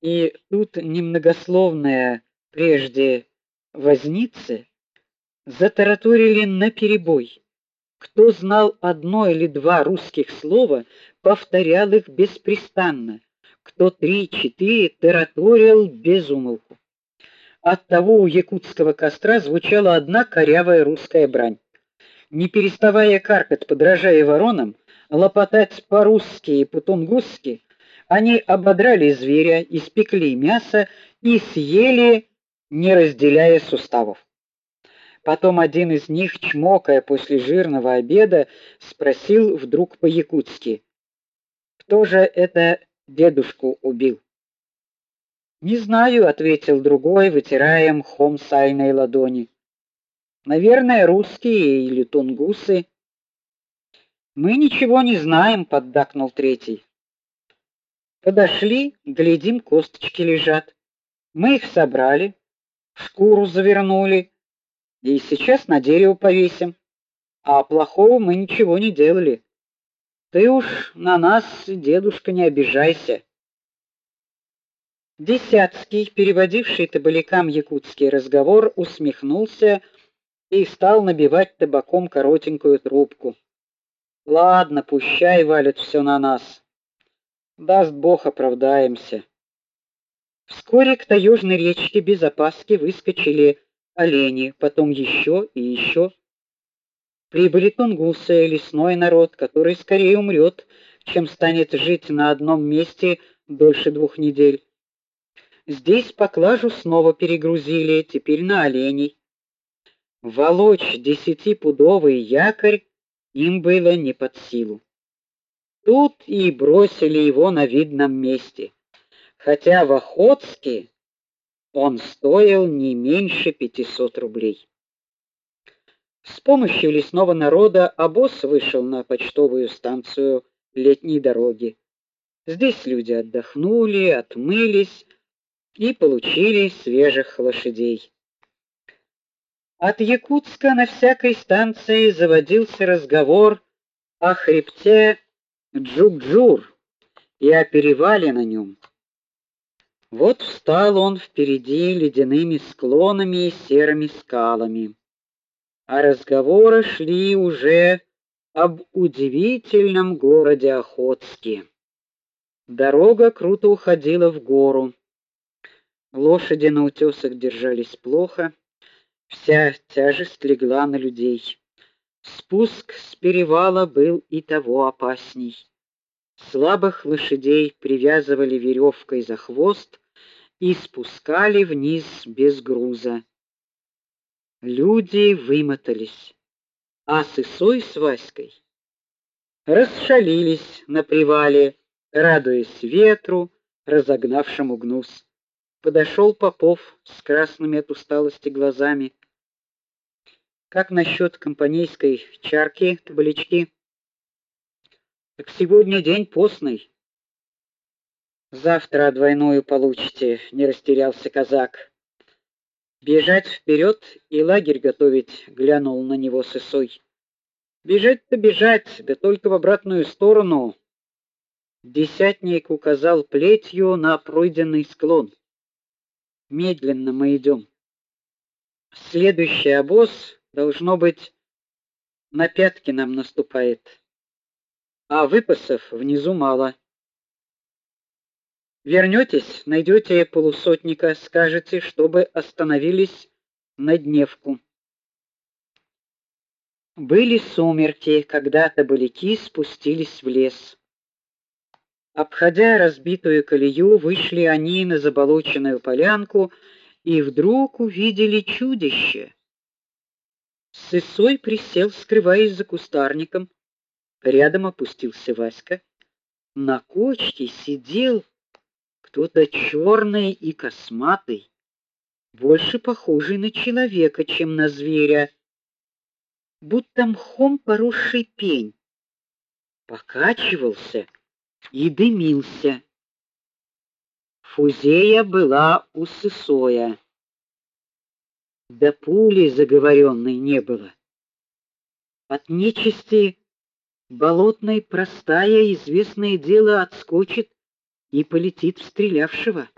И тут немногословные прежде возницы затараторили наперебой. Кто знал одно или два русских слова, повторял их беспрестанно. Кто три-четыре тараторил без умолку. Оттого у якутского костра звучала одна корявая русская брань. Не переставая каркать, подражая воронам, лопотать по-русски и по-тунгусски, они ободрали зверя, испекли мясо и съели, не разделяя суставов. Потом один из них, чмокая после жирного обеда, спросил вдруг по-якутски: "Кто же это дедушку убил?" "Не знаю", ответил другой, вытирая мхом сальные ладони. "Наверное, русские или тунгусы". "Мы ничего не знаем", поддакнул третий. Подошли, глядим, косточки лежат. Мы их собрали, шкуру завернули и сейчас на дерево повесим. А плохого мы ничего не делали. Ты уж на нас, дедушка, не обижайся. Десятский, переводивший табалякам якутский разговор, усмехнулся и стал набивать табаком коротенькую трубку. Ладно, пущай валит все на нас. Даст Бог, оправдаемся. Вскоре к таежной речке без опаски выскочили олени, потом еще и еще. Прибыли тунгусы, лесной народ, который скорее умрет, чем станет жить на одном месте дольше двух недель. Здесь поклажу снова перегрузили, теперь на оленей. Волочь десятипудовый якорь им было не под силу. Тут и бросили его на видном месте, хотя в Охотске он стоил не меньше 500 рублей. С помощью лесного народа обоз вышел на почтовую станцию летней дороги. Здесь люди отдохнули, отмылись и получили свежих лошадей. От Якутска на всякой станции заводился разговор о хребте Джукджур и о перевале на нем. Вот встал он впереди ледяными склонами и серыми скалами. А разговоры шли уже об удивительном городе Охотске. Дорога круто уходила в гору. Лошади на утесах держались плохо, вся тяжесть легла на людей. Спуск с перевала был и того опасней. Слабых лошадей привязывали веревкой за хвост и спускали вниз без груза. Люди вымотались, а Сысой с Васькой расшалились на привале, радуясь ветру, разогнавшему гнус. Подошел Попов с красными от усталости глазами. Как насчет компанейской чарки, табалячки? Так сегодня день постный. Завтра двойную получите, не растерялся казак. Бежать вперед и лагерь готовить, глянул на него сысой. Бежать-то бежать, да только в обратную сторону. Десятник указал плетью на пройденный склон. Медленно мы идем. Следующий обоз должно быть на пятки нам наступает а выпасов внизу мало. Вернётесь, найдёте полусотника, скажете, чтобы остановились на дневку. Были сумерки, когда табаляки спустились в лес. Обходя разбитую колею, вышли они на заболоченную полянку и вдруг увидели чудище. Сысой присел, скрываясь за кустарником. Рядом опустился Васька. На кочке сидел кто-то черный и косматый, больше похожий на человека, чем на зверя, будто мхом поросший пень. Покачивался и дымился. Фузея была у Сысоя. Да пули заговоренной не было. От нечисти Болотной простая известное дело отскочит и полетит в стрелявшего.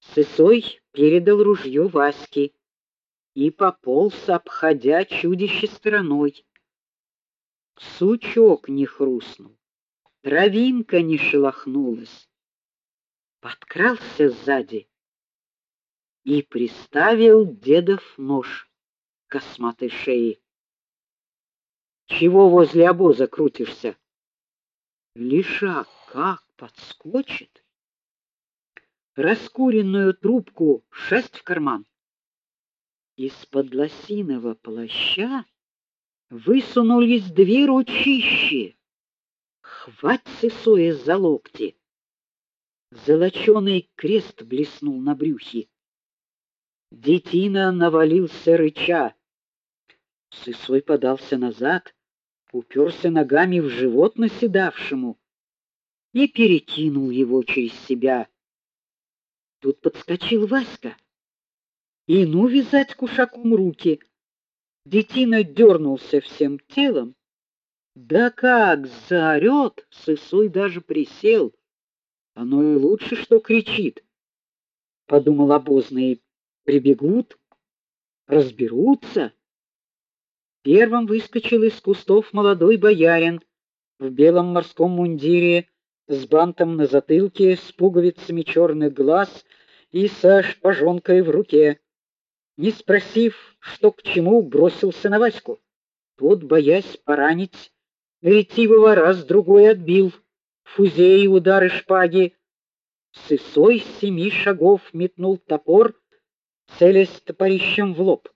Сысой передал ружье Ваське и пополз, обходя чудище стороной. Сучок не хрустнул, травинка не шелохнулась. Подкрался сзади и приставил дедов нож к косматой шее. Чего возле обоза крутишься? Лишак как подскочит. Раскуренную трубку шесть в карман. Из-под лосиного плаща высунулись две ручищи. Хвать сысое за локти. Золоченый крест блеснул на брюхе. Детина навалился рыча. Сысой подался назад, уперся ногами в живот наседавшему и перекинул его через себя. Тут подскочил Васька. И ну вязать кушаком руки. Детина дернулся всем телом. Да как заорет, Сысой даже присел. Оно и лучше, что кричит. Подумал обозный прибегут, разберутся. Первым выскочил из кустов молодой боярин в белом морском мундире с бантом на затылке, с пуговицами черных глаз и со шпажонкой в руке. Не спросив, что к чему, бросился на Ваську. Тот, боясь поранить, ретивого раз другой отбил фузеи удары шпаги. С семи шагов метнул топор целясь топорищем в лоб.